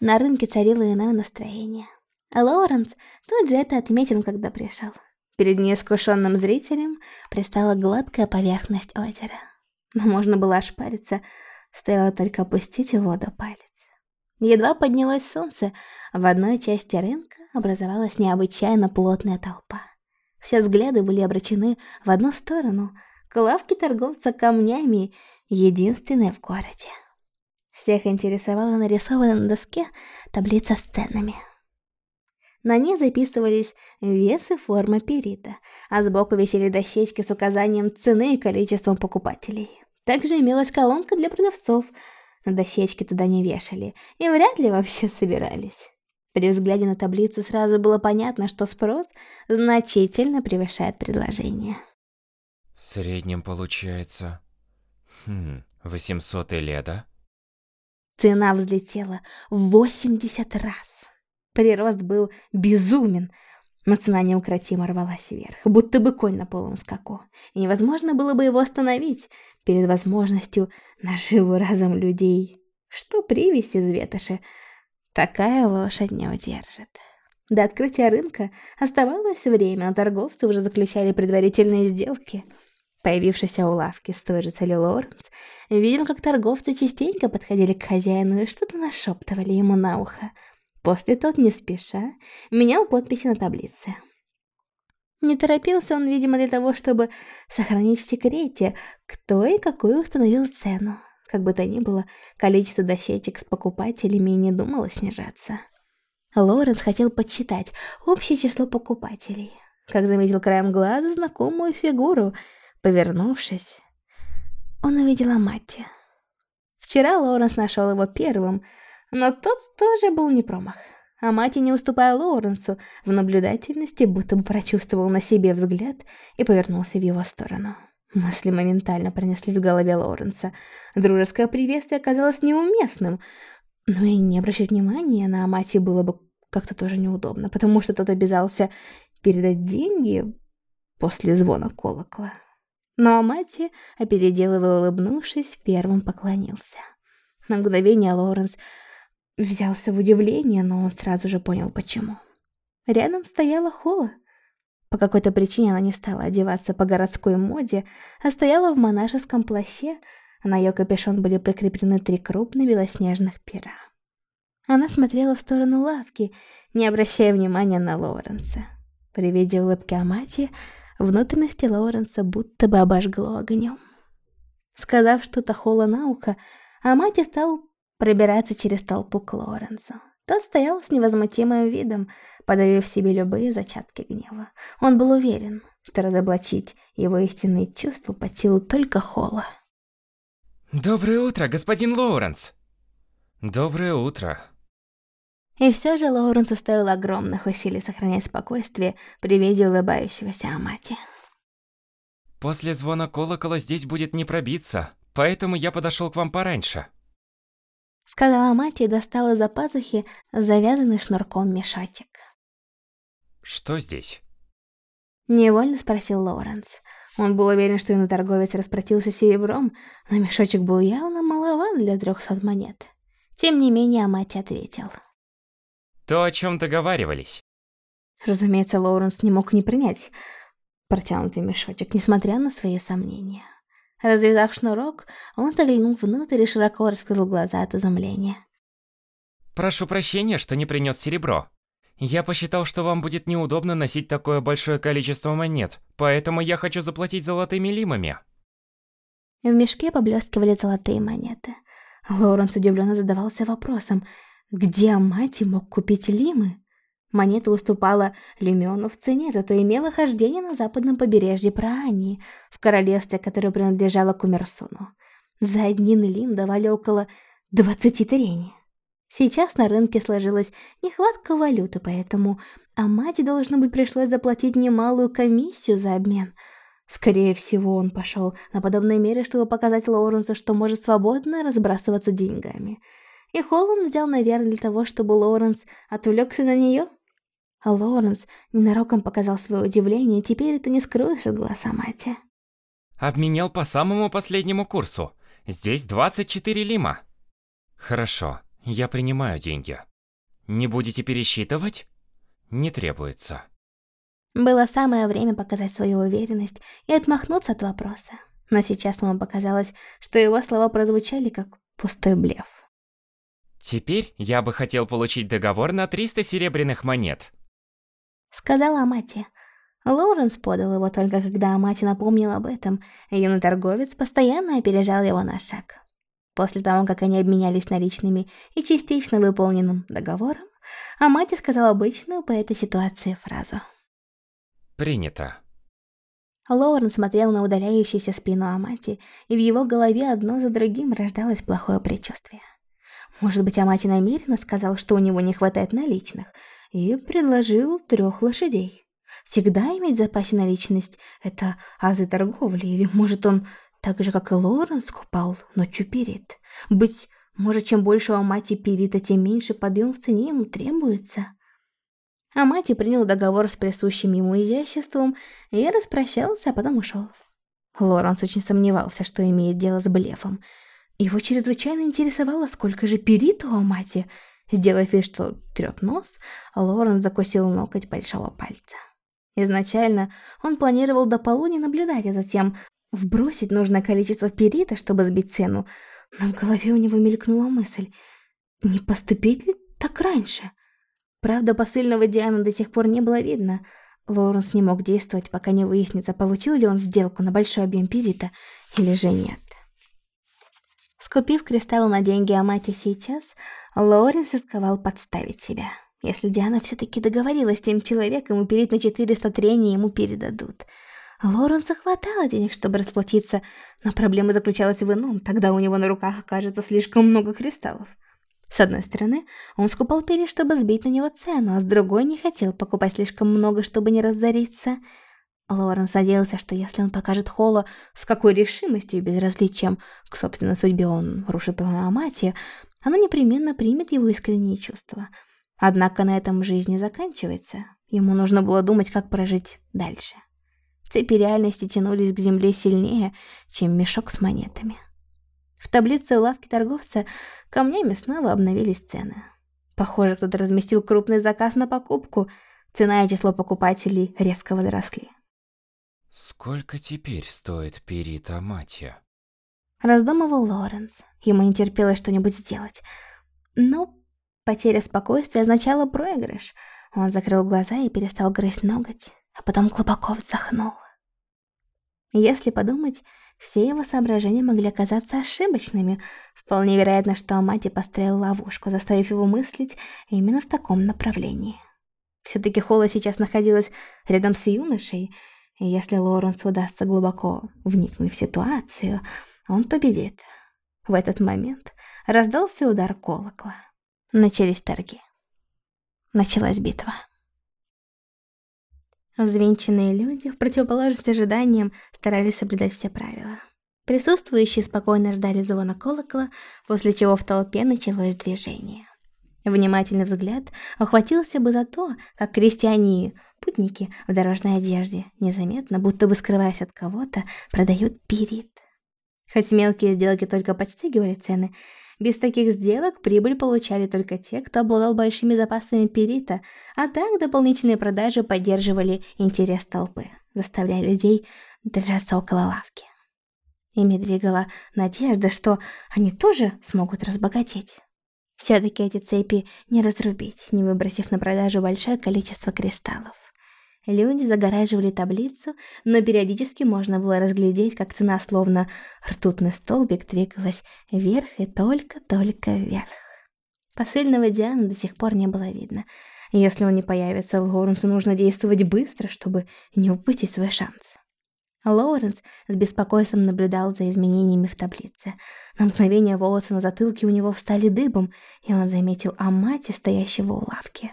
На рынке царило иное настроение. А Лоуренс тут же это отметил, когда пришел. Перед неискушенным зрителем пристала гладкая поверхность озера. Но можно было ошпариться, стоило только опустить в воду палец. Едва поднялось солнце, в одной части рынка образовалась необычайно плотная толпа. Все взгляды были обращены в одну сторону, к лавке торговца камнями, единственной в городе. Всех интересовала нарисованная на доске таблица с ценами. На ней записывались вес и форма перита, а сбоку висели дощечки с указанием цены и количеством покупателей. Также имелась колонка для продавцов. На дощечки туда не вешали и вряд ли вообще собирались. При взгляде на таблицу сразу было понятно, что спрос значительно превышает предложение. В среднем получается... Хм, 800 леда? Цена взлетела в 80 раз. Прирост был безумен, но цена неукротимо рвалась вверх, будто бы конь на полном скаку. И невозможно было бы его остановить перед возможностью наживу разом людей. Что привязь из ветоши, такая лошадь не удержит. До открытия рынка оставалось время, а торговцы уже заключали предварительные сделки. Появившийся у лавки с той же целью Лоренс видел, как торговцы частенько подходили к хозяину и что-то нашептывали ему на ухо. После тот, не спеша, менял подписи на таблице. Не торопился он, видимо, для того, чтобы сохранить в секрете, кто и какую установил цену. Как бы то ни было, количество дощечек с покупателями не думало снижаться. Лоренс хотел подсчитать общее число покупателей. Как заметил краем глаза знакомую фигуру, повернувшись, он увидел Амати. Вчера Лоренс нашел его первым, но тот тоже был не промах. А мать, не уступая Лоуренсу, в наблюдательности будто бы прочувствовал на себе взгляд и повернулся в его сторону. Мысли моментально пронеслись в голове Лоуренса. Дружеское приветствие оказалось неуместным, но и не обращать внимания на Амати было бы как-то тоже неудобно, потому что тот обязался передать деньги после звона колокола. Но Амати, опередел его улыбнувшись, первым поклонился. На мгновение Лоуренс взялся в удивление, но он сразу же понял, почему. Рядом стояла Хола. По какой-то причине она не стала одеваться по городской моде, а стояла в монашеском плаще, а на ее капюшон были прикреплены три крупных белоснежных пера. Она смотрела в сторону лавки, не обращая внимания на Лоуренса. При виде улыбки Амати, внутренности Лоуренса будто бы обожгло огнем. Сказав что-то Холла на ухо, Амати стал пробираться через толпу к Лоренсу. Тот стоял с невозмутимым видом, подавив себе любые зачатки гнева. Он был уверен, что разоблачить его истинные чувства по силу только Холла. Доброе утро, господин Лоуренс! Доброе утро. И все же Лоуренсу стоило огромных усилий сохранять спокойствие при виде улыбающегося Амати. После звона колокола здесь будет не пробиться, поэтому я подошел к вам пораньше. Сказала мать и достала за пазухи завязанный шнурком мешочек. Что здесь? Невольно спросил Лоуренс. Он был уверен, что торговец расплатился серебром, но мешочек был явно маловат для трехсот монет. Тем не менее, мать ответил. То, о чем договаривались. Разумеется, Лоуренс не мог не принять протянутый мешочек, несмотря на свои сомнения. Развязав шнурок, он заглянул внутрь и широко раскрыл глаза от изумления. «Прошу прощения, что не принес серебро. Я посчитал, что вам будет неудобно носить такое большое количество монет, поэтому я хочу заплатить золотыми лимами». В мешке поблескивали золотые монеты. Лоуренс удивленно задавался вопросом, где Амати мог купить лимы? Монета уступала Люмиону в цене, зато имела хождение на западном побережье Праании, в королевстве, которое принадлежало Кумерсуну. За один лим давали около 20 трений. Сейчас на рынке сложилась нехватка валюты, поэтому Амаде, должно быть, пришлось заплатить немалую комиссию за обмен. Скорее всего, он пошел на подобные меры, чтобы показать Лоуренсу, что может свободно разбрасываться деньгами. И Холланд взял, наверное, для того, чтобы Лоуренс отвлекся на нее. А Лоуренс ненароком показал свое удивление, и теперь это не скроешь от глаз Амати. Обменял по самому последнему курсу. Здесь 24 лима. Хорошо, Я принимаю деньги. Не будете пересчитывать? Не требуется. Было самое время показать свою уверенность и отмахнуться от вопроса. Но сейчас ему показалось, что его слова прозвучали как пустой блеф. Теперь я бы хотел получить договор на 300 серебряных монет. Сказала Амати. Лоуренс подал его только когда Амати напомнил об этом, и юный торговец постоянно опережал его на шаг. После того, как они обменялись наличными и частично выполненным договором, Амати сказал обычную по этой ситуации фразу. «Принято». Лоурен смотрел на удаляющуюся спину Амати, и в его голове одно за другим рождалось плохое предчувствие. Может быть, Амати намеренно сказал, что у него не хватает наличных, и предложил трех лошадей. Всегда иметь в запасе наличность – это азы торговли, или может он так же, как и Лоренс, купал ночью перед. Быть может, чем больше у Амати перита, тем меньше подъем в цене ему требуется. Амати принял договор с присущим ему изяществом и распрощался, а потом ушел. Лоренс очень сомневался, что имеет дело с блефом. Его чрезвычайно интересовало, сколько же перит у Амати. Сделав вид, что трет нос, Лоренс закусил ноготь большого пальца. Изначально он планировал до полудня наблюдать, а затем вбросить нужное количество перита, чтобы сбить цену, но в голове у него мелькнула мысль, не поступить ли так раньше? Правда, посыльного Дианы до сих пор не было видно. Лоуренс не мог действовать, пока не выяснится, получил ли он сделку на большой объем перита или же нет. Скупив кристаллы на деньги Амати сейчас, Лоуренс исковал подставить себя. Если Диана все-таки договорилась с тем человеком, и перед на 400 трений ему передадут. Лоренса хватало денег, чтобы расплатиться, но проблема заключалась в ином, тогда у него на руках окажется слишком много кристаллов. С одной стороны, он скупал перья, чтобы сбить на него цену, а с другой не хотел покупать слишком много, чтобы не разориться. Лоренс надеялся, что если он покажет Холла, с какой решимостью и безразличием к собственной судьбе он рушит планы Амати, она непременно примет его искренние чувства – Однако на этом жизнь не заканчивается. Ему нужно было думать, как прожить дальше. Цепи реальности тянулись к земле сильнее, чем мешок с монетами. В таблице у лавки торговца камнями снова обновились цены. Похоже, кто-то разместил крупный заказ на покупку. Цена и число покупателей резко возросли. «Сколько теперь стоит перита Матья?» Раздумывал Лоренс. Ему не терпелось что-нибудь сделать. Но Потеря спокойствия означала проигрыш. Он закрыл глаза и перестал грызть ноготь, а потом глубоко вздохнул. Если подумать, все его соображения могли оказаться ошибочными. Вполне вероятно, что Амати построил ловушку, заставив его мыслить именно в таком направлении. Все-таки Холла сейчас находилась рядом с юношей, если Лоренсу удастся глубоко вникнуть в ситуацию, он победит. В этот момент раздался удар колокола. Начались торги. Началась битва. Взвинченные люди, в противоположность ожиданиям, старались соблюдать все правила. Присутствующие спокойно ждали звона колокола, после чего в толпе началось движение. Внимательный взгляд охватился бы за то, как крестьяне путники в дорожной одежде, незаметно, будто бы скрываясь от кого-то, продают пирит. Хоть мелкие сделки только подстегивали цены, без таких сделок прибыль получали только те, кто обладал большими запасами перита, а так дополнительные продажи поддерживали интерес толпы, заставляя людей держаться около лавки. Ими двигала надежда, что они тоже смогут разбогатеть. Все-таки эти цепи не разрубить, не выбросив на продажу большое количество кристаллов. Люди загораживали таблицу, но периодически можно было разглядеть, как цена словно ртутный столбик двигалась вверх и только-только вверх. Посыльного Дианы до сих пор не было видно. Если он не появится, Лоуренсу нужно действовать быстро, чтобы не упустить свой шанс. Лоуренс с беспокойством наблюдал за изменениями в таблице. На мгновение волосы на затылке у него встали дыбом, и он заметил Амати, стоящего у лавки.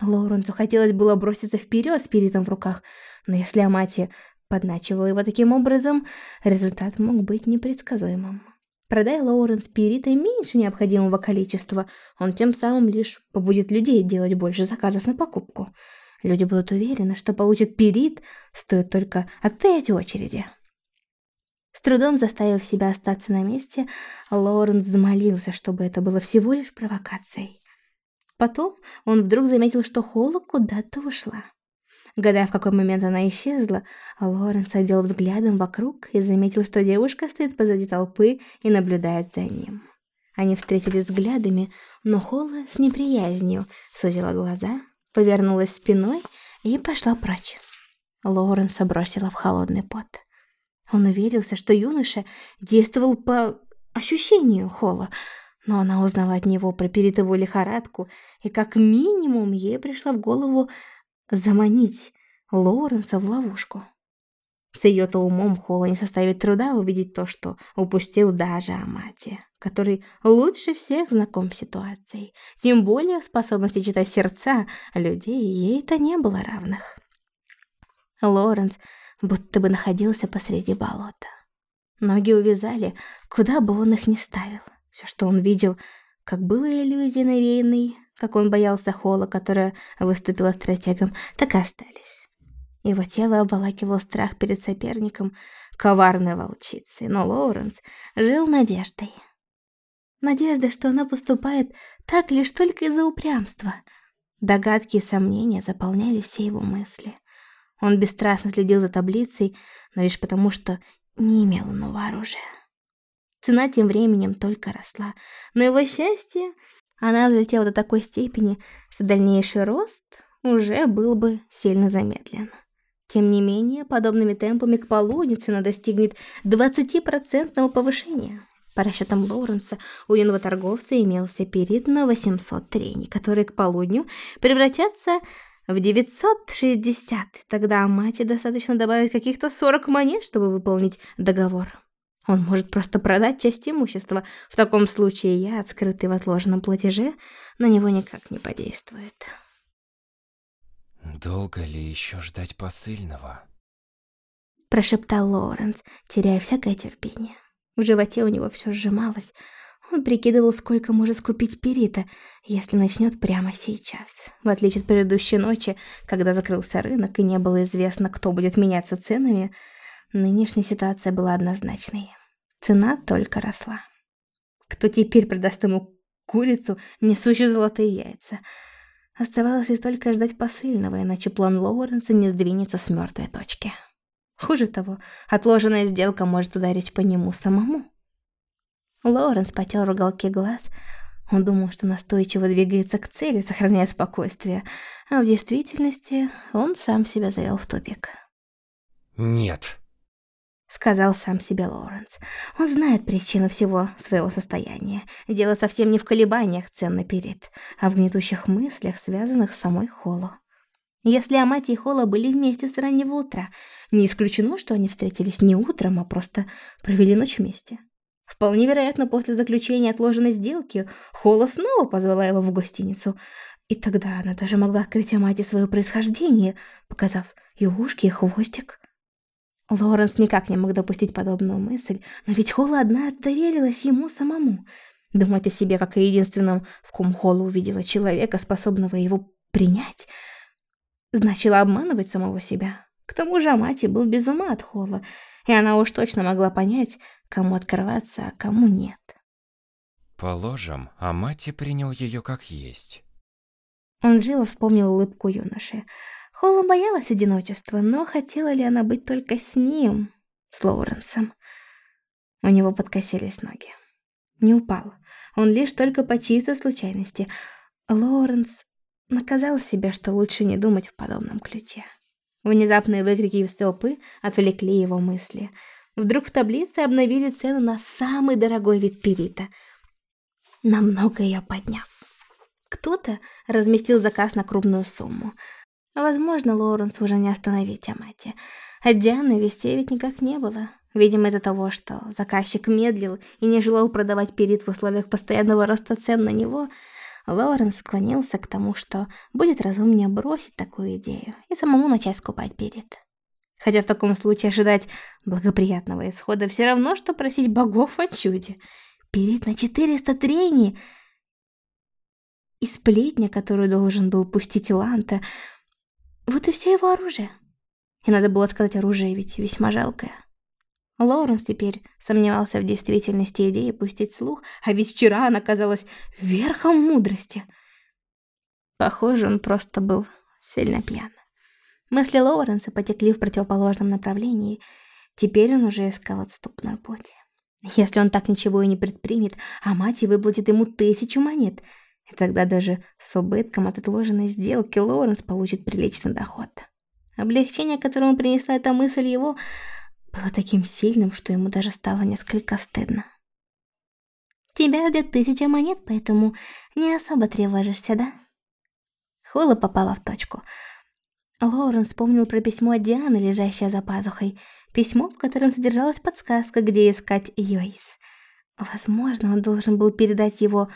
Лоуренсу хотелось было броситься вперед с перитом в руках, но если Амати подначивала его таким образом, результат мог быть непредсказуемым. Продай Лоуренс перита меньше необходимого количества, он тем самым лишь побудет людей делать больше заказов на покупку. Люди будут уверены, что получат перит, стоит только отстоять очереди. С трудом заставив себя остаться на месте, Лоуренс замолился, чтобы это было всего лишь провокацией. Потом он вдруг заметил, что Холла куда-то ушла. Гадая, в какой момент она исчезла, Лоренс обвел взглядом вокруг и заметил, что девушка стоит позади толпы и наблюдает за ним. Они встретились взглядами, но Холла с неприязнью сузила глаза, повернулась спиной и пошла прочь. Лоуренса бросила в холодный пот. Он уверился, что юноша действовал по ощущению Холла, но она узнала от него про перитовую лихорадку, и как минимум ей пришла в голову заманить Лоуренса в ловушку. С ее-то умом Холла не составит труда увидеть то, что упустил даже Амати, который лучше всех знаком с ситуацией. Тем более способности читать сердца людей ей-то не было равных. Лоренс будто бы находился посреди болота. Ноги увязали, куда бы он их ни ставил. Все, что он видел, как было иллюзией навеянной как он боялся Холла, которая выступила стратегом, так и остались. Его тело обволакивал страх перед соперником, коварной волчицей, но Лоуренс жил надеждой. Надежда, что она поступает так лишь только из-за упрямства. Догадки и сомнения заполняли все его мысли. Он бесстрастно следил за таблицей, но лишь потому, что не имел нового оружия. Цена тем временем только росла, но его счастье она взлетела до такой степени, что дальнейший рост уже был бы сильно замедлен. Тем не менее, подобными темпами к полудню цена достигнет 20% повышения. По расчетам Лоуренса, у юного торговца имелся перед на 800 трений, которые к полудню превратятся в 960. Тогда Мате достаточно добавить каких-то 40 монет, чтобы выполнить договор. Он может просто продать часть имущества. В таком случае яд, скрытый в отложенном платеже, на него никак не подействует. «Долго ли еще ждать посыльного?» Прошептал Лоуренс, теряя всякое терпение. В животе у него все сжималось. Он прикидывал, сколько может скупить Перита, если начнет прямо сейчас. В отличие от предыдущей ночи, когда закрылся рынок и не было известно, кто будет меняться ценами, нынешняя ситуация была однозначной. Цена только росла. Кто теперь продаст ему курицу, несущую золотые яйца? Оставалось лишь только ждать посыльного, иначе план Лоуренса не сдвинется с мертвой точки. Хуже того, отложенная сделка может ударить по нему самому. Лоуренс потер уголки глаз. Он думал, что настойчиво двигается к цели, сохраняя спокойствие, а в действительности он сам себя завел в тупик. «Нет», Сказал сам себе Лоуренс. Он знает причину всего своего состояния. Дело совсем не в колебаниях цен на перед, а в гнетущих мыслях, связанных с самой Холло. Если Амати и Холла были вместе с раннего утра, не исключено, что они встретились не утром, а просто провели ночь вместе. Вполне вероятно, после заключения отложенной сделки Холла снова позвала его в гостиницу, и тогда она даже могла открыть Амати свое происхождение, показав и ушки, и хвостик. Лоренс никак не мог допустить подобную мысль, но ведь Холла однажды доверилась ему самому. Думать о себе как о единственном, в ком Холла увидела человека, способного его принять, значило обманывать самого себя. К тому же Амати был без ума от Холла, и она уж точно могла понять, кому открываться, а кому нет. Положим, Амати принял ее как есть. Он живо вспомнил улыбку юноши. Холла боялась одиночества, но хотела ли она быть только с ним, с Лоуренсом? У него подкосились ноги. Не упал. Он лишь только по чистой случайности. Лоуренс наказал себя, что лучше не думать в подобном ключе. Внезапные выкрики из толпы отвлекли его мысли. Вдруг в таблице обновили цену на самый дорогой вид перита, намного ее подняв. Кто-то разместил заказ на крупную сумму — Возможно, Лоуренс уже не остановить Амати. От Дианы вестей ведь никак не было. Видимо, из-за того, что заказчик медлил и не желал продавать перит в условиях постоянного роста цен на него, Лоуренс склонился к тому, что будет разумнее бросить такую идею и самому начать скупать перит. Хотя в таком случае ожидать благоприятного исхода все равно, что просить богов о чуде. Перит на 400 трений и сплетня, которую должен был пустить Ланта, вот и все его оружие. И надо было сказать, оружие ведь весьма жалкое. Лоуренс теперь сомневался в действительности идеи пустить слух, а ведь вчера она казалась верхом мудрости. Похоже, он просто был сильно пьян. Мысли Лоуренса потекли в противоположном направлении. Теперь он уже искал отступной путь. Если он так ничего и не предпримет, а мать и выплатит ему тысячу монет, и тогда даже с убытком от отложенной сделки Лоуренс получит приличный доход. Облегчение, которое ему принесла эта мысль его, было таким сильным, что ему даже стало несколько стыдно. Тебя ждет тысяча монет, поэтому не особо тревожишься, да? Хула попала в точку. Лоурен вспомнил про письмо от Дианы, лежащее за пазухой. Письмо, в котором содержалась подсказка, где искать Йоис. Возможно, он должен был передать его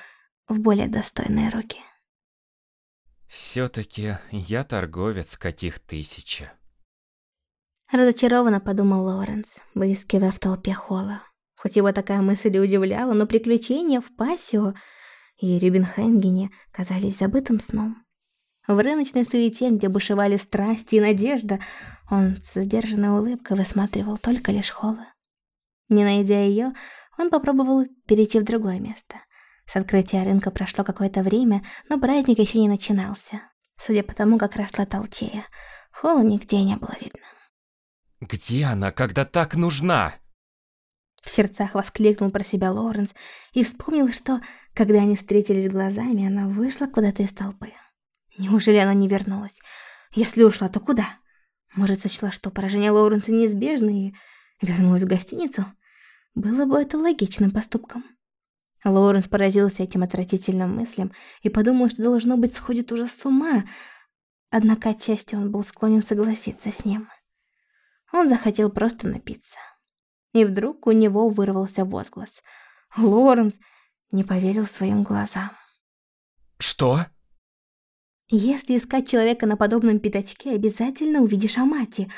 в более достойные руки. Все-таки я торговец, каких тысяча. Разочарованно подумал Лоренс, выискивая в толпе Холла. Хоть его такая мысль и удивляла, но приключения в Пассио и Рюбенхенгене казались забытым сном. В рыночной суете, где бушевали страсти и надежда, он со сдержанной улыбкой высматривал только лишь Холла. Не найдя ее, он попробовал перейти в другое место. С открытия рынка прошло какое-то время, но праздник еще не начинался. Судя по тому, как росла толчея, Холла нигде не было видно. Где она, когда так нужна? В сердцах воскликнул про себя Лоренс и вспомнил, что, когда они встретились глазами, она вышла куда-то из толпы. Неужели она не вернулась? Если ушла, то куда? Может, сочла, что поражение Лоуренса неизбежно и вернулась в гостиницу? Было бы это логичным поступком. Лоуренс поразился этим отвратительным мыслям и подумал, что, должно быть, сходит уже с ума. Однако отчасти он был склонен согласиться с ним. Он захотел просто напиться. И вдруг у него вырвался возглас. Лоренс не поверил своим глазам. «Что?» Если искать человека на подобном пятачке, обязательно увидишь Амати.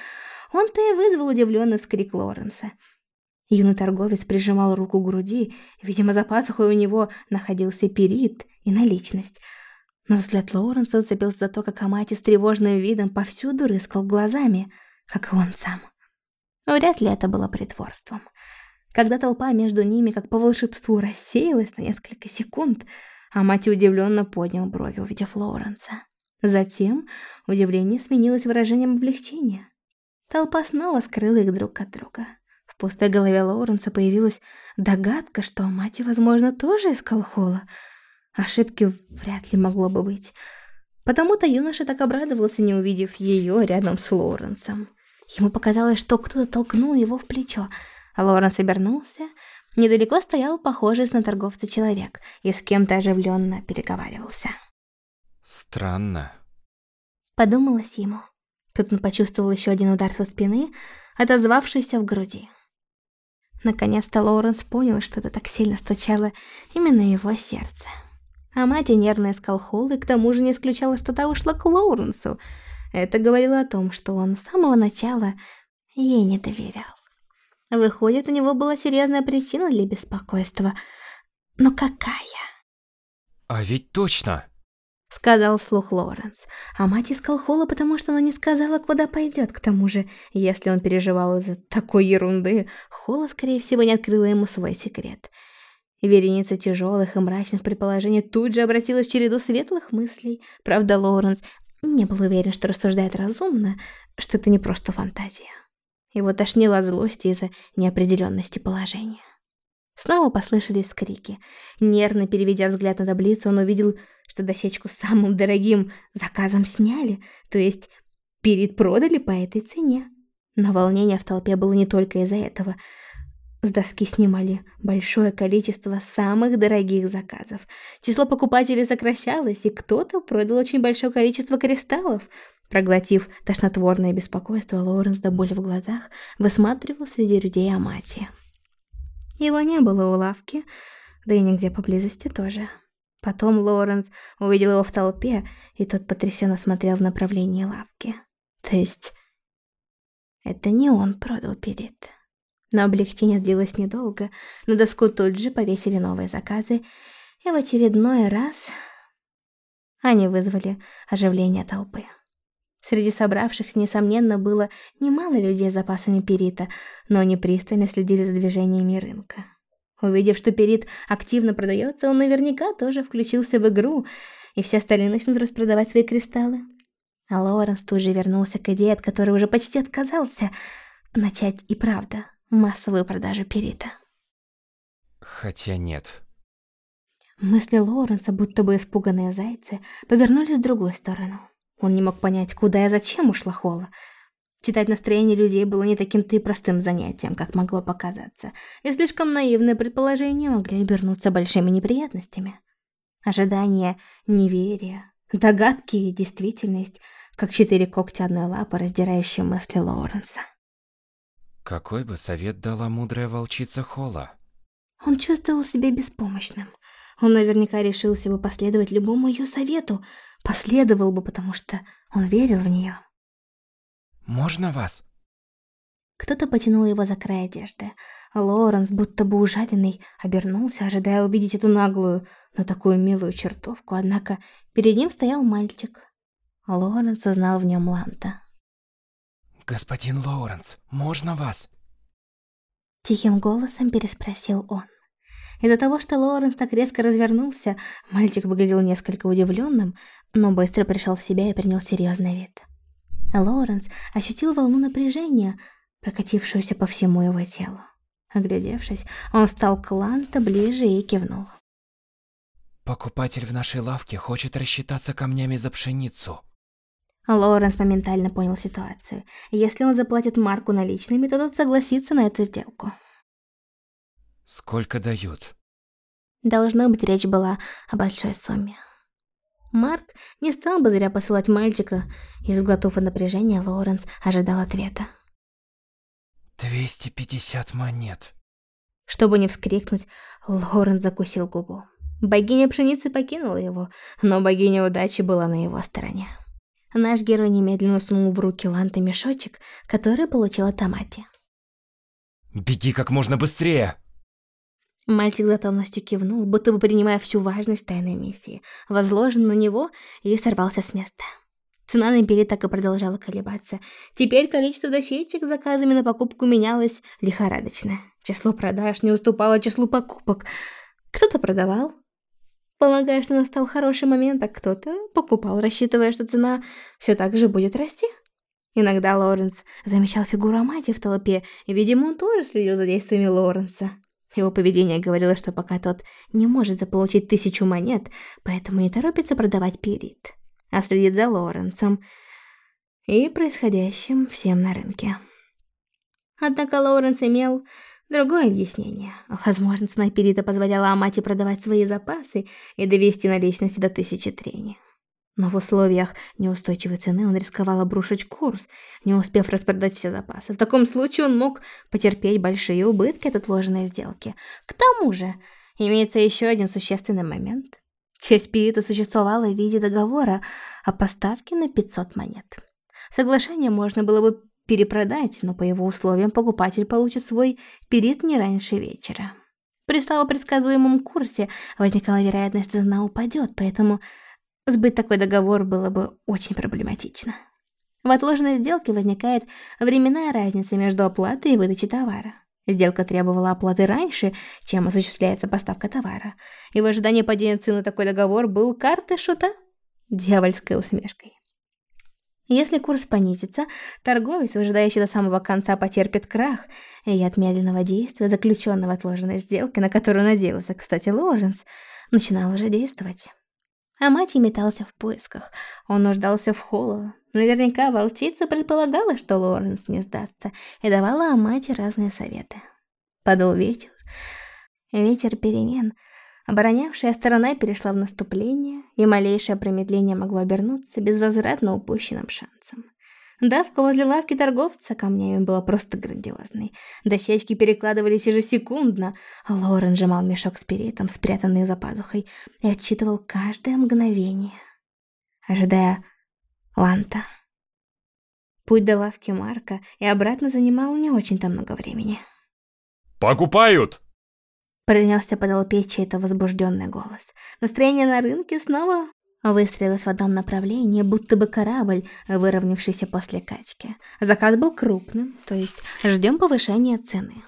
Он-то и вызвал удивленный вскрик Лоренса. Юный торговец прижимал руку к груди, видимо, за пасухой у него находился перит и наличность. Но взгляд Лоуренса уцепился за то, как Амати с тревожным видом повсюду рыскал глазами — как и он сам. Вряд ли это было притворством. Когда толпа между ними, как по волшебству, рассеялась на несколько секунд, а мать удивленно поднял брови, увидев Лоуренса. Затем удивление сменилось выражением облегчения. Толпа снова скрыла их друг от друга. В пустой голове Лоуренса появилась догадка, что мать, возможно, тоже искал Холла. Ошибки вряд ли могло бы быть. Потому-то юноша так обрадовался, не увидев ее рядом с Лоуренсом. Ему показалось, что кто-то толкнул его в плечо, а Лоренс обернулся. Недалеко стоял похожий на торговца человек и с кем-то оживленно переговаривался. Странно. Подумалось ему. Тут он почувствовал еще один удар со спины, отозвавшийся в груди. Наконец-то Лоуренс понял, что это так сильно стучало именно его сердце. А мать нервно искал Холл, и к тому же не исключала, что та ушла к Лоуренсу. Это говорило о том, что он с самого начала ей не доверял. Выходит, у него была серьезная причина для беспокойства. Но какая? А ведь точно! Сказал вслух Лоренс. А мать искал Холла, потому что она не сказала, куда пойдет. К тому же, если он переживал из-за такой ерунды, Холла, скорее всего, не открыла ему свой секрет. Вереница тяжелых и мрачных предположений тут же обратилась в череду светлых мыслей. Правда, Лоуренс не был уверен, что рассуждает разумно, что это не просто фантазия. Его тошнило от злости из-за неопределенности положения. Снова послышались скрики. Нервно переведя взгляд на таблицу, он увидел, что досечку с самым дорогим заказом сняли, то есть перед продали по этой цене. Но волнение в толпе было не только из-за этого – с доски снимали большое количество самых дорогих заказов. Число покупателей сокращалось, и кто-то продал очень большое количество кристаллов. Проглотив тошнотворное беспокойство, Лоуренс до боли в глазах высматривал среди людей Амати. Его не было у лавки, да и нигде поблизости тоже. Потом Лоуренс увидел его в толпе, и тот потрясенно смотрел в направлении лавки. То есть, это не он продал перед. Но облегчение длилось недолго. На доску тут же повесили новые заказы, и в очередной раз они вызвали оживление толпы. Среди собравшихся, несомненно, было немало людей с запасами перита, но они пристально следили за движениями рынка. Увидев, что перит активно продается, он наверняка тоже включился в игру, и все остальные начнут распродавать свои кристаллы. А Лоуренс тут же вернулся к идее, от которой уже почти отказался, начать и правда массовую продажу перита. Хотя нет. Мысли Лоуренса, будто бы испуганные зайцы, повернулись в другую сторону. Он не мог понять, куда и зачем ушла Холла. Читать настроение людей было не таким-то и простым занятием, как могло показаться, и слишком наивные предположения могли обернуться большими неприятностями. Ожидание, неверие, догадки и действительность, как четыре когтя одной лапы, раздирающие мысли Лоуренса. Какой бы совет дала мудрая волчица Холла? Он чувствовал себя беспомощным. Он наверняка решился бы последовать любому ее совету, последовал бы, потому что он верил в нее. «Можно вас?» Кто-то потянул его за край одежды. Лоренс, будто бы ужаленный, обернулся, ожидая увидеть эту наглую, но такую милую чертовку, однако перед ним стоял мальчик. Лоренс узнал в нем Ланта. «Господин Лоуренс, можно вас?» Тихим голосом переспросил он. Из-за того, что Лоуренс так резко развернулся, мальчик выглядел несколько удивленным, но быстро пришел в себя и принял серьезный вид. Лоуренс ощутил волну напряжения, прокатившуюся по всему его телу. Оглядевшись, он стал к Ланта ближе и кивнул. «Покупатель в нашей лавке хочет рассчитаться камнями за пшеницу», Лоуренс моментально понял ситуацию. Если он заплатит Марку наличными, то тот согласится на эту сделку. Сколько дают? Должно быть, речь была о большой сумме. Марк не стал бы зря посылать мальчика, и, сглотнув от напряжения, Лоуренс ожидал ответа. 250 монет. Чтобы не вскрикнуть, Лоуренс закусил губу. Богиня пшеницы покинула его, но богиня удачи была на его стороне. Наш герой немедленно сунул в руки Ланты мешочек, который получил от Амати. «Беги как можно быстрее!» Мальчик готовностью кивнул, будто бы принимая всю важность тайной миссии, возложенной на него, и сорвался с места. Цена на билет так и продолжала колебаться. Теперь количество дощечек с заказами на покупку менялось лихорадочно. Число продаж не уступало числу покупок. Кто-то продавал, полагая, что настал хороший момент, а кто-то покупал, рассчитывая, что цена все так же будет расти. Иногда Лоренс замечал фигуру Амати в толпе, и, видимо, он тоже следил за действиями Лоренса. Его поведение говорило, что пока тот не может заполучить тысячу монет, поэтому не торопится продавать перит, а следит за Лоренсом и происходящим всем на рынке. Однако Лоуренс имел Другое объяснение. Возможно, цена перита позволяла Амати продавать свои запасы и довести наличности до тысячи трений. Но в условиях неустойчивой цены он рисковал обрушить курс, не успев распродать все запасы. В таком случае он мог потерпеть большие убытки от отложенной сделки. К тому же, имеется еще один существенный момент. Часть перита существовала в виде договора о поставке на 500 монет. Соглашение можно было бы перепродать, но по его условиям покупатель получит свой перед не раньше вечера. При слабо предсказуемом курсе возникала вероятность, что цена упадет, поэтому сбыть такой договор было бы очень проблематично. В отложенной сделке возникает временная разница между оплатой и выдачей товара. Сделка требовала оплаты раньше, чем осуществляется поставка товара, и в ожидании падения цены такой договор был карты шута дьявольской усмешкой. Если курс понизится, торговец, выжидающий до самого конца, потерпит крах, и от медленного действия, заключенного отложенной сделки, на которую надеялся, кстати, Лоренс, начинал уже действовать. А мать метался в поисках. Он нуждался в холлу. Наверняка волчица предполагала, что Лоренс не сдастся, и давала Амате разные советы. Подул ветер. Ветер перемен — Оборонявшая сторона перешла в наступление, и малейшее промедление могло обернуться безвозвратно упущенным шансом. Давка возле лавки торговца камнями была просто грандиозной. Досечки перекладывались ежесекундно, Лорен сжимал мешок с перетом, спрятанный за пазухой, и отсчитывал каждое мгновение, ожидая Ланта. Путь до лавки Марка и обратно занимал не очень-то много времени. «Покупают!» Пронесся по толпе чей-то возбужденный голос. Настроение на рынке снова Выстрелилась в одном направлении, будто бы корабль, выровнявшийся после качки. Заказ был крупным, то есть ждем повышения цены.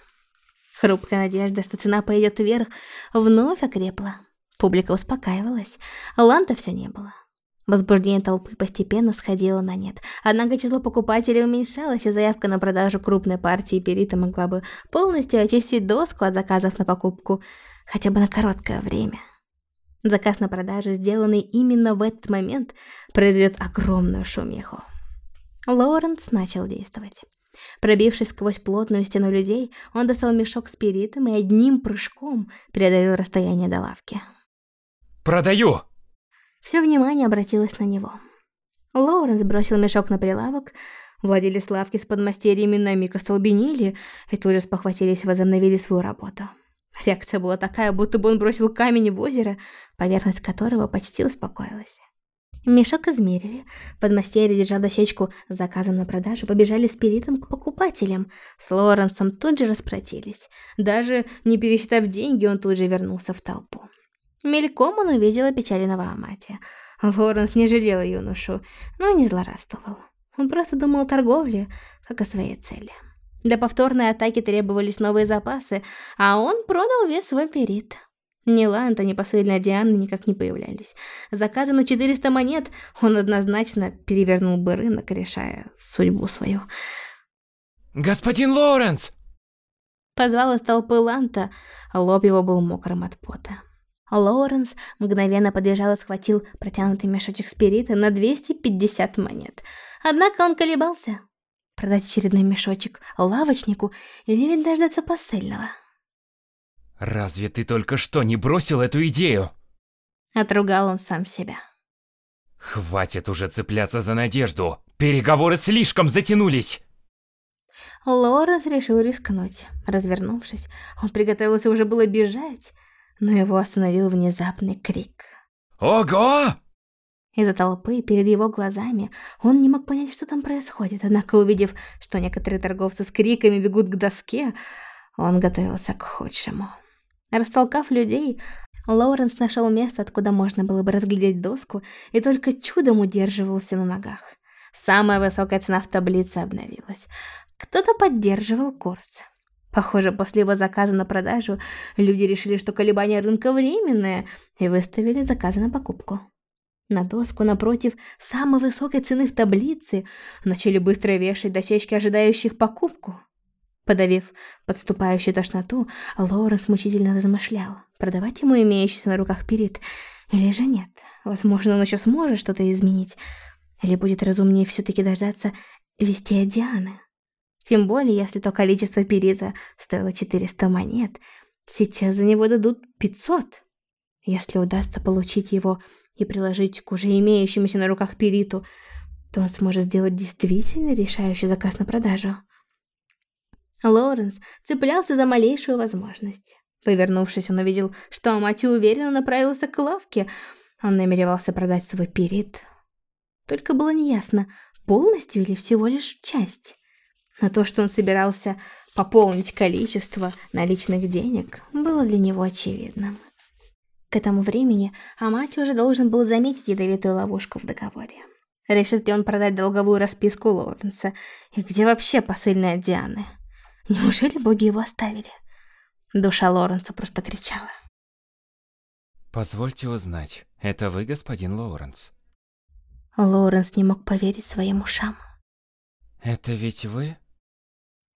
Хрупкая надежда, что цена пойдет вверх, вновь окрепла. Публика успокаивалась, ланта все не было. Возбуждение толпы постепенно сходило на нет. Однако число покупателей уменьшалось, и заявка на продажу крупной партии перита могла бы полностью очистить доску от заказов на покупку, хотя бы на короткое время. Заказ на продажу, сделанный именно в этот момент, произведет огромную шумиху. Лоуренс начал действовать. Пробившись сквозь плотную стену людей, он достал мешок с перитом и одним прыжком преодолел расстояние до лавки. «Продаю!» Все внимание обратилось на него. Лоуренс бросил мешок на прилавок, владелец лавки с подмастерьями на миг остолбенели и тут же спохватились и возобновили свою работу. Реакция была такая, будто бы он бросил камень в озеро, поверхность которого почти успокоилась. Мешок измерили, подмастерье, держа дощечку с заказом на продажу, побежали спиритом к покупателям. С Лоренсом тут же распротились. Даже не пересчитав деньги, он тут же вернулся в толпу. Мельком он увидел опечаленного Амати. Лоренс не жалел юношу, но не злорадствовал. Он просто думал о торговле, как о своей цели. Для повторной атаки требовались новые запасы, а он продал весь свой перит. Ни Ланта, ни посыльная Дианы никак не появлялись. Заказы на 400 монет он однозначно перевернул бы рынок, решая судьбу свою. «Господин Лоуренс!» Позвал из толпы Ланта, лоб его был мокрым от пота. Лоуренс мгновенно подбежал и схватил протянутый мешочек спирита на 250 монет. Однако он колебался. Продать очередной мешочек лавочнику или ведь дождаться посыльного? «Разве ты только что не бросил эту идею?» Отругал он сам себя. «Хватит уже цепляться за надежду! Переговоры слишком затянулись!» Лоренс решил рискнуть. Развернувшись, он приготовился уже было бежать, но его остановил внезапный крик. «Ого!» Из-за толпы перед его глазами он не мог понять, что там происходит, однако увидев, что некоторые торговцы с криками бегут к доске, он готовился к худшему. Растолкав людей, Лоуренс нашел место, откуда можно было бы разглядеть доску, и только чудом удерживался на ногах. Самая высокая цена в таблице обновилась. Кто-то поддерживал курс. Похоже, после его заказа на продажу люди решили, что колебания рынка временные, и выставили заказы на покупку. На доску напротив самой высокой цены в таблице начали быстро вешать дощечки, ожидающих покупку. Подавив подступающую тошноту, Лоуренс мучительно размышлял, продавать ему имеющийся на руках перит или же нет. Возможно, он еще сможет что-то изменить. Или будет разумнее все-таки дождаться вести от Дианы. Тем более, если то количество перита стоило 400 монет, сейчас за него дадут 500. Если удастся получить его и приложить к уже имеющемуся на руках периту, то он сможет сделать действительно решающий заказ на продажу. Лоуренс цеплялся за малейшую возможность. Повернувшись, он увидел, что Амати уверенно направился к лавке. Он намеревался продать свой перит. Только было неясно, полностью или всего лишь часть. На то, что он собирался пополнить количество наличных денег, было для него очевидным. К этому времени Амати уже должен был заметить ядовитую ловушку в договоре. Решит ли он продать долговую расписку Лоуренса? И где вообще посыльная Дианы? Неужели боги его оставили? Душа Лоренса просто кричала. Позвольте узнать, это вы, господин Лоуренс? Лоуренс не мог поверить своим ушам. Это ведь вы?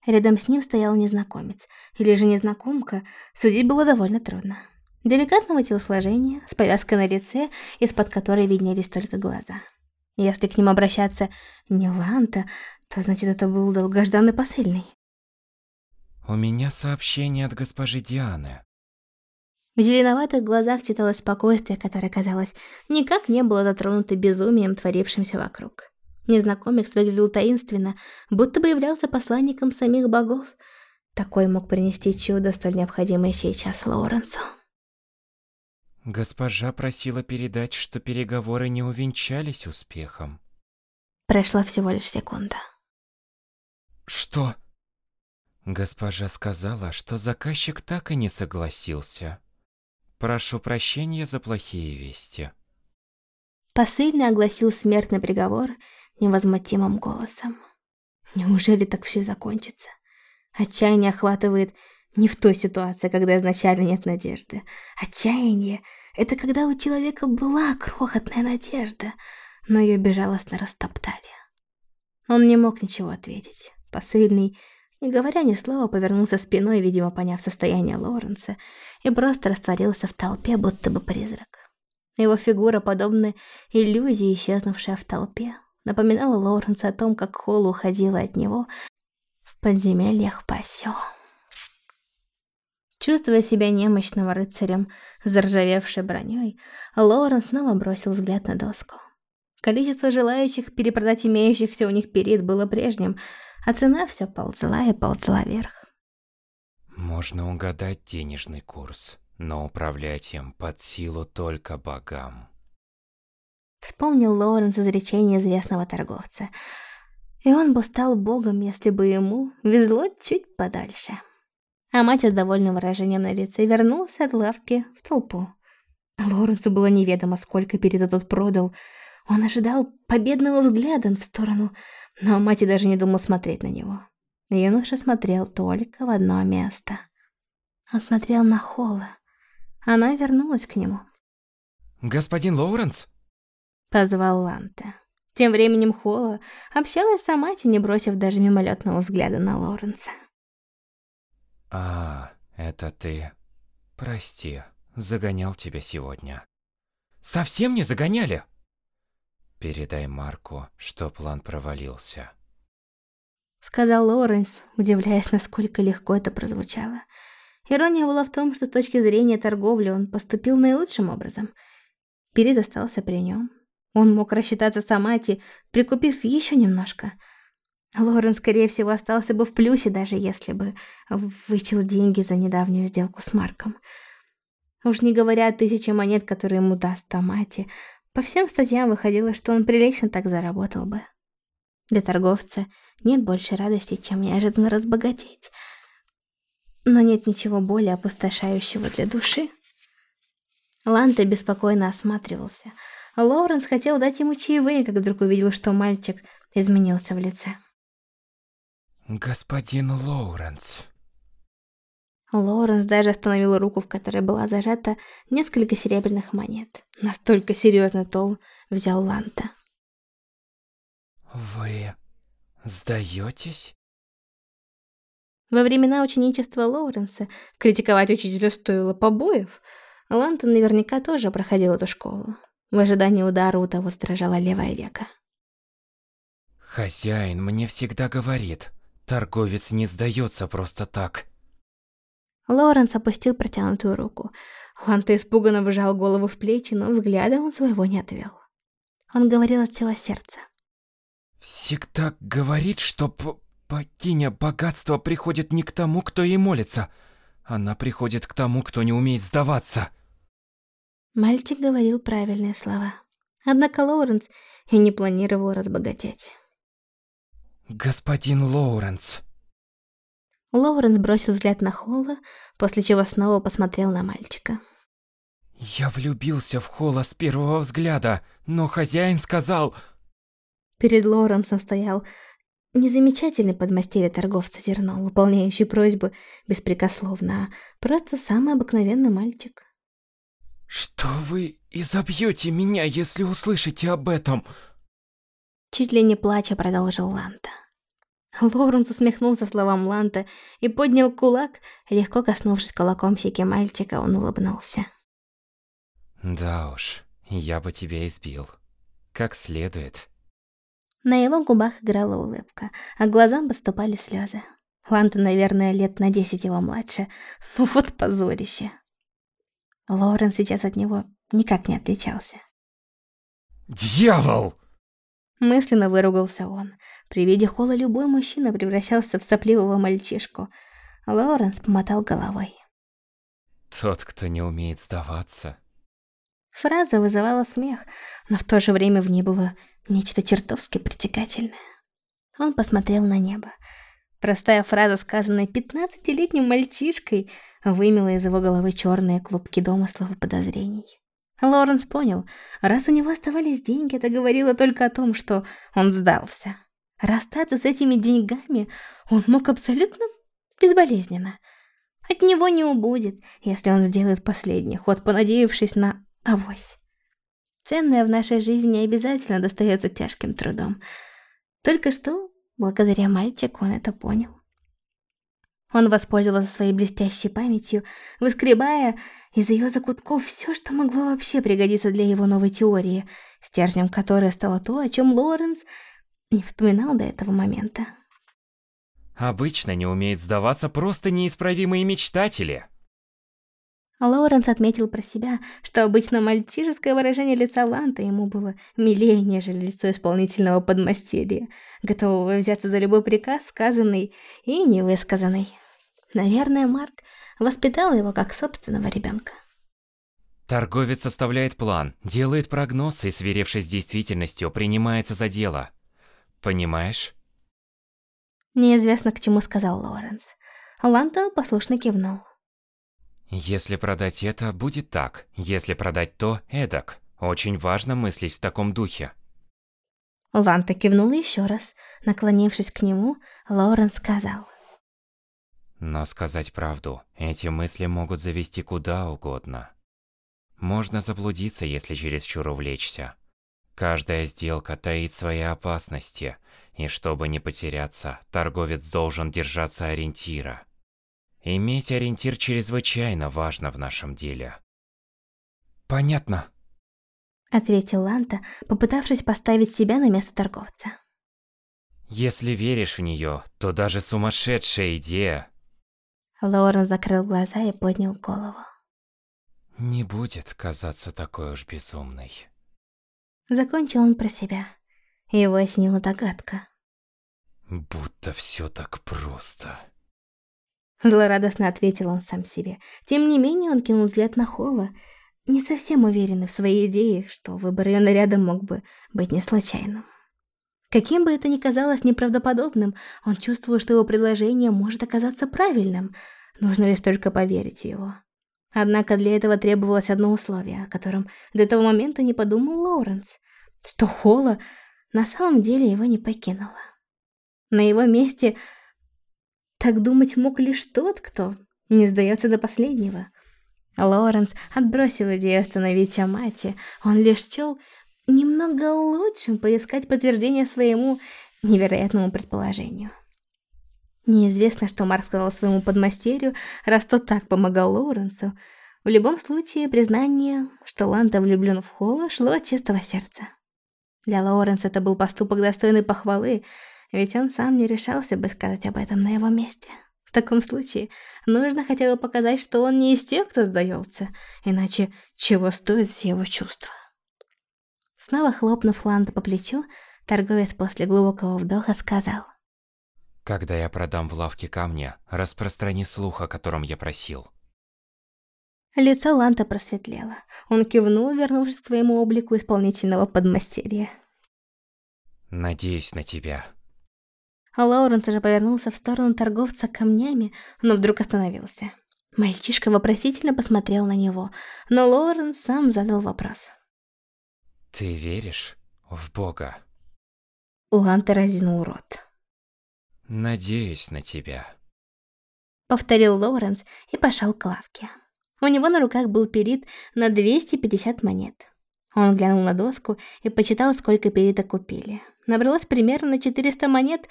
Рядом с ним стоял незнакомец, или же незнакомка, судить было довольно трудно. Деликатного телосложения, с повязкой на лице, из-под которой виднелись только глаза. Если к ним обращаться не Ланта, то значит это был долгожданный посыльный. У меня сообщение от госпожи Дианы. В зеленоватых глазах читалось спокойствие, которое, казалось, никак не было затронуто безумием, творившимся вокруг. Незнакомец выглядел таинственно, будто бы являлся посланником самих богов. Такой мог принести чудо, столь необходимое сейчас Лоуренсу. Госпожа просила передать, что переговоры не увенчались успехом. Прошла всего лишь секунда. Что? Госпожа сказала, что заказчик так и не согласился. Прошу прощения за плохие вести. Посыльный огласил смертный приговор невозмутимым голосом. Неужели так все закончится? Отчаяние охватывает не в той ситуации, когда изначально нет надежды. Отчаяние — это когда у человека была крохотная надежда, но ее безжалостно растоптали. Он не мог ничего ответить. Посыльный, не говоря ни слова, повернулся спиной, видимо, поняв состояние Лоренса, и просто растворился в толпе, будто бы призрак. Его фигура, подобная иллюзии, исчезнувшая в толпе, напоминала Лоуренса о том, как Холл уходила от него в подземельях Пасио. Чувствуя себя немощным рыцарем, заржавевшей броней, Лоуренс снова бросил взгляд на доску. Количество желающих перепродать имеющихся у них перед было прежним, а цена все ползла и ползла вверх. Можно угадать денежный курс, но управлять им под силу только богам. Вспомнил Лоуренс изречение известного торговца. И он бы стал богом, если бы ему везло чуть подальше. А мать с довольным выражением на лице вернулся от лавки в толпу. Лоуренсу было неведомо, сколько перед тот продал. Он ожидал победного взгляда в сторону, но мать даже не думал смотреть на него. Юноша смотрел только в одно место. Он смотрел на Холла. Она вернулась к нему. «Господин Лоуренс?» Позвал Ланте. Тем временем Холла общалась с Амати, не бросив даже мимолетного взгляда на Лоуренса. «А, это ты. Прости, загонял тебя сегодня». «Совсем не загоняли?» «Передай Марку, что план провалился». Сказал Лоуренс, удивляясь, насколько легко это прозвучало. Ирония была в том, что с точки зрения торговли он поступил наилучшим образом. Перед остался при нем, он мог рассчитаться с Амати, прикупив еще немножко. Лорен, скорее всего, остался бы в плюсе, даже если бы вычел деньги за недавнюю сделку с Марком. Уж не говоря о тысяче монет, которые ему даст Амати, по всем статьям выходило, что он прилично так заработал бы. Для торговца нет больше радости, чем неожиданно разбогатеть. Но нет ничего более опустошающего для души. Ланте беспокойно осматривался — Лоуренс хотел дать ему чаевые, как вдруг увидел, что мальчик изменился в лице. «Господин Лоуренс...» Лоуренс даже остановил руку, в которой была зажата несколько серебряных монет. Настолько серьезный тол взял Ланта. «Вы сдаетесь?» Во времена ученичества Лоуренса критиковать учителя стоило побоев. Ланта наверняка тоже проходил эту школу. В ожидании удара у того стражала левая века. «Хозяин мне всегда говорит, торговец не сдается просто так». Лоренс опустил протянутую руку. Ланте испуганно выжал голову в плечи, но взгляда он своего не отвел. Он говорил от всего сердца. «Всегда говорит, что богиня богатства приходит не к тому, кто ей молится. Она приходит к тому, кто не умеет сдаваться». Мальчик говорил правильные слова. Однако Лоуренс и не планировал разбогатеть. «Господин Лоуренс!» Лоуренс бросил взгляд на Холла, после чего снова посмотрел на мальчика. «Я влюбился в Холла с первого взгляда, но хозяин сказал...» Перед Лоуренсом стоял незамечательный подмастерье торговца зерном, выполняющий просьбы беспрекословно, а просто самый обыкновенный мальчик. «Что вы изобьете меня, если услышите об этом?» Чуть ли не плача продолжил Ланта. Лоуренс усмехнулся словам Ланта и поднял кулак, легко коснувшись кулаком щеки мальчика, он улыбнулся. «Да уж, я бы тебя избил. Как следует». На его губах играла улыбка, а глазам поступали слезы. Ланта, наверное, лет на десять его младше. Ну вот позорище. Лорен сейчас от него никак не отличался. «Дьявол!» Мысленно выругался он. При виде Холла любой мужчина превращался в сопливого мальчишку. Лоренс помотал головой. «Тот, кто не умеет сдаваться». Фраза вызывала смех, но в то же время в ней было нечто чертовски притягательное. Он посмотрел на небо. Простая фраза, сказанная пятнадцатилетним мальчишкой, вымела из его головы черные клубки домыслов и подозрений. Лоренс понял, раз у него оставались деньги, это говорило только о том, что он сдался. Расстаться с этими деньгами он мог абсолютно безболезненно. От него не убудет, если он сделает последний ход, понадеявшись на авось. Ценное в нашей жизни обязательно достается тяжким трудом. Только что, благодаря мальчику, он это понял. Он воспользовался своей блестящей памятью, выскребая из ее закутков все, что могло вообще пригодиться для его новой теории, стержнем которой стало то, о чем Лоренс не вспоминал до этого момента. Обычно не умеет сдаваться просто неисправимые мечтатели. Лоуренс отметил про себя, что обычно мальчишеское выражение лица Ланта ему было милее, нежели лицо исполнительного подмастерья, готового взяться за любой приказ, сказанный и невысказанный. Наверное, Марк воспитал его как собственного ребенка. Торговец составляет план, делает прогноз и, сверившись с действительностью, принимается за дело. Понимаешь? Неизвестно, к чему сказал Лоренс. Ланта послушно кивнул. Если продать это, будет так. Если продать то, эдак. Очень важно мыслить в таком духе. Ланта кивнула еще раз. Наклонившись к нему, Лоренс сказал. Но сказать правду, эти мысли могут завести куда угодно. Можно заблудиться, если чересчур увлечься. Каждая сделка таит свои опасности, и чтобы не потеряться, торговец должен держаться ориентира. Иметь ориентир чрезвычайно важно в нашем деле. Понятно. Ответил Ланта, попытавшись поставить себя на место торговца. Если веришь в нее, то даже сумасшедшая идея... Лорен закрыл глаза и поднял голову. Не будет казаться такой уж безумной. Закончил он про себя. Его осенила догадка. Будто все так просто. Злорадостно ответил он сам себе. Тем не менее, он кинул взгляд на Холла, не совсем уверенный в своей идее, что выбор ее наряда мог бы быть не случайным. Каким бы это ни казалось неправдоподобным, он чувствовал, что его предложение может оказаться правильным. Нужно лишь только поверить в его. Однако для этого требовалось одно условие, о котором до этого момента не подумал Лоуренс, что Холла на самом деле его не покинула. На его месте так думать мог лишь тот, кто не сдается до последнего. Лоренс отбросил идею остановить Амати. Он лишь чел немного лучшим поискать подтверждение своему невероятному предположению. Неизвестно, что Марк сказал своему подмастерью, раз тот так помогал Лоуренсу. В любом случае, признание, что Ланта влюблен в Холла, шло от чистого сердца. Для Лоуренса это был поступок достойный похвалы, ведь он сам не решался бы сказать об этом на его месте. В таком случае нужно хотя бы показать, что он не из тех, кто сдается, иначе чего стоят все его чувства. Снова хлопнув Ланда по плечу, торговец после глубокого вдоха сказал. «Когда я продам в лавке камни, распространи слух, о котором я просил». Лицо Ланта просветлело. Он кивнул, вернувшись к своему облику исполнительного подмастерья. «Надеюсь на тебя», Лоуренс уже повернулся в сторону торговца камнями, но вдруг остановился. Мальчишка вопросительно посмотрел на него, но Лоуренс сам задал вопрос. «Ты веришь в Бога?» Ланте разинул рот. «Надеюсь на тебя», — повторил Лоуренс и пошел к лавке. У него на руках был перит на 250 монет. Он глянул на доску и почитал, сколько перита купили. Набралось примерно 400 монет,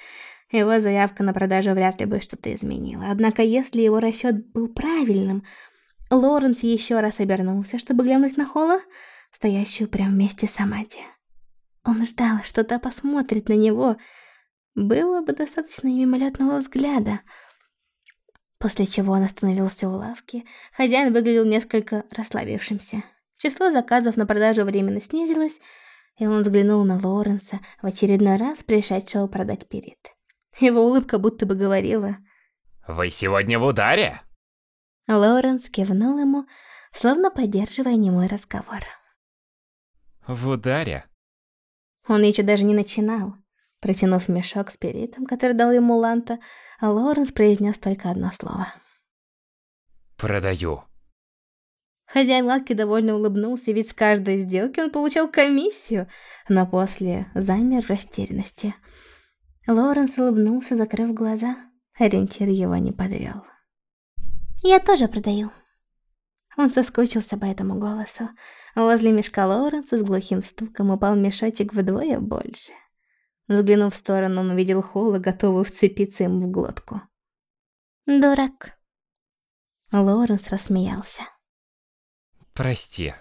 его заявка на продажу вряд ли бы что-то изменила. Однако, если его расчет был правильным, Лоренс еще раз обернулся, чтобы глянуть на Холла, стоящую прямо вместе с Амади. Он ждал, что та посмотрит на него. Было бы достаточно мимолетного взгляда. После чего он остановился у лавки. Хозяин выглядел несколько расслабившимся. Число заказов на продажу временно снизилось, и он взглянул на Лоренса, в очередной раз пришедшего продать перед. Его улыбка будто бы говорила «Вы сегодня в ударе?» Лоренс кивнул ему, словно поддерживая немой разговор. «В ударе?» Он еще даже не начинал. Протянув мешок с перитом, который дал ему Ланта, Лоренс произнес только одно слово. «Продаю». Хозяин лавки довольно улыбнулся, ведь с каждой сделки он получал комиссию, но после замер в растерянности. Лоренс улыбнулся, закрыв глаза. Ориентир его не подвел. «Я тоже продаю». Он соскучился по этому голосу. Возле мешка Лоренса с глухим стуком упал мешочек вдвое больше. Взглянув в сторону, он увидел Холла, готовую вцепиться ему в глотку. «Дурак». Лоренс рассмеялся. Прости.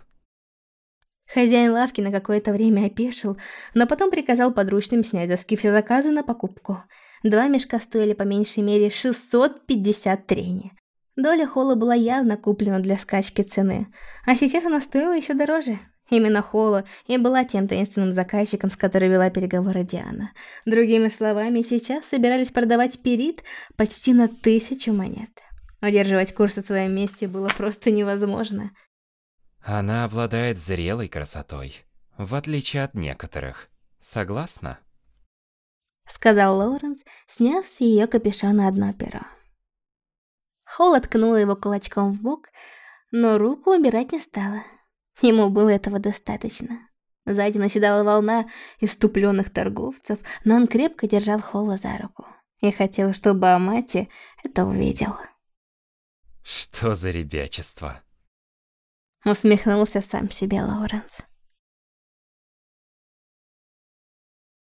Хозяин лавки на какое-то время опешил, но потом приказал подручным снять доски все заказы на покупку. Два мешка стоили по меньшей мере 650 трени. Доля Холла была явно куплена для скачки цены, а сейчас она стоила еще дороже. Именно Холла и была тем таинственным заказчиком, с которым вела переговоры Диана. Другими словами, сейчас собирались продавать перит почти на тысячу монет. Удерживать курс в своем месте было просто невозможно. Она обладает зрелой красотой, в отличие от некоторых. Согласна? Сказал Лоуренс, сняв с ее капюшона одно перо. Холл откнула его кулачком в бок, но руку убирать не стала. Ему было этого достаточно. Сзади наседала волна иступленных торговцев, но он крепко держал Холла за руку и хотел, чтобы Амати это увидел. Что за ребячество? Усмехнулся сам себе Лоуренс.